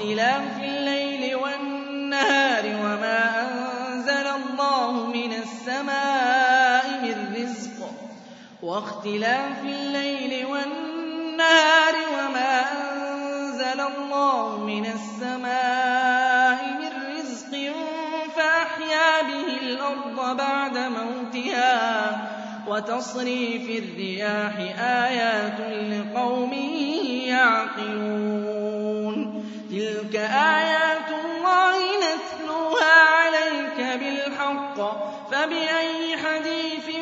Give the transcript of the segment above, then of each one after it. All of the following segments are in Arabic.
واختلاف الليل والنهار وما أنزل الله من السماء من رزق. واختلاف الليل والنهار وما أنزل الله من السماء من رزق فأحيا به الأرض بعد موتها. وتصريف الرياح آيات لقوم يعقلون. تلك آيات الله نتلوها عليك بالحق فبأي حديث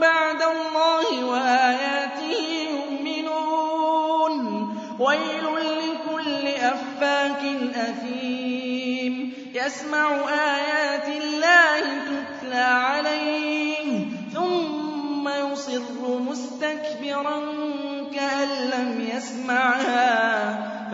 بعد الله وآياته يؤمنون ويل لكل أفاك أثيم يسمع آيات الله تتلى عليه ثم يصر مستكبرا كأن لم يسمعها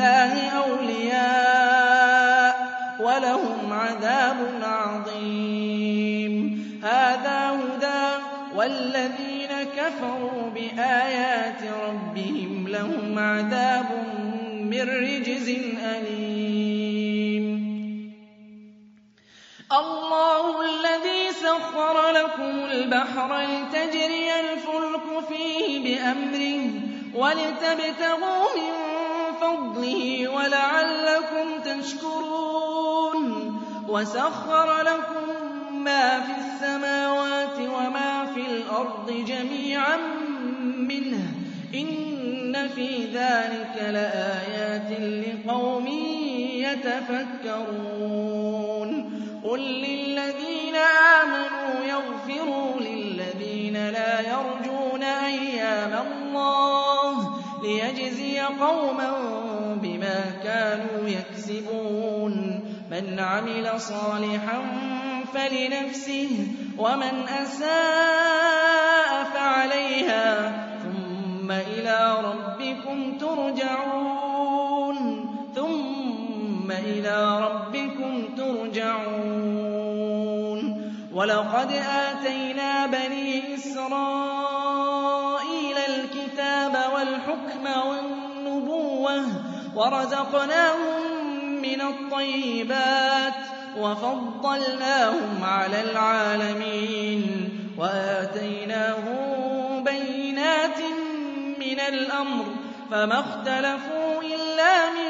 الله أولياء ولهم عذاب عظيم. هذا هدى والذين كفروا بآيات ربهم لهم عذاب من رجز أليم. الله الذي سخر لكم البحر لتجري الفلك فيه بأمره ولتبتغوا من فضله ولعلكم تشكرون وسخر لكم ما في السماوات وما في الأرض جميعا منه إن في ذلك لآيات لقوم يتفكرون قل للذين آمنوا ليجزي قوما بما كانوا يكسبون من عمل صالحا فلنفسه ومن أساء فعليها ثم إلى ربكم ترجعون ثم إلى ربكم ترجعون ولقد آتينا بني إسرائيل الكتاب والحكم والنبوة ورزقناهم من الطيبات وفضلناهم على العالمين وآتيناهم بينات من الأمر فما اختلفوا إلا من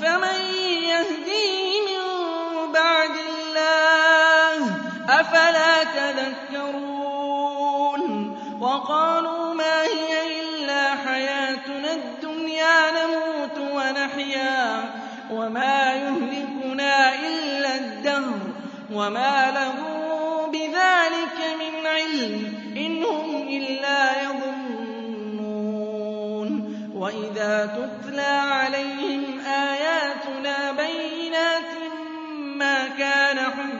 فَمَن يَهْدِيهِ مِن بَعْدِ اللَّهِ ۚ أَفَلَا تَذَكَّرُونَ وَقَالُوا مَا هِيَ إِلَّا حَيَاتُنَا الدُّنْيَا نَمُوتُ وَنَحْيَا وَمَا يُهْلِكُنَا إِلَّا الدَّهْرُ وَمَا لَهُم بِذَٰلِكَ مِنْ عِلْمٍ ۖ إِنْ هُمْ إِلَّا يَظُنُّونَ وَإِذَا تُتْلَىٰ عَلَيْهِمْ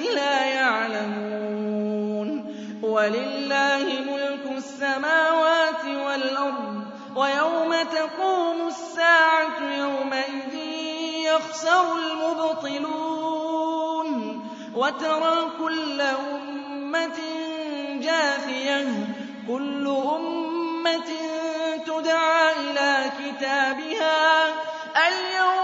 لَا يَعْلَمُونَ. وَلِلَّهِ مُلْكُ السَّمَاوَاتِ وَالْأَرْضِ ۚ وَيَوْمَ تَقُومُ السَّاعَةُ يَوْمَئِذٍ يَخْسَرُ الْمُبْطِلُونَ. وَتَرَىٰ كُلَّ أُمَّةٍ جَاثِيَةً كُلُّ أُمَّةٍ تُدْعَىٰ إِلَىٰ كِتَابِهَا. الْيَوْمَ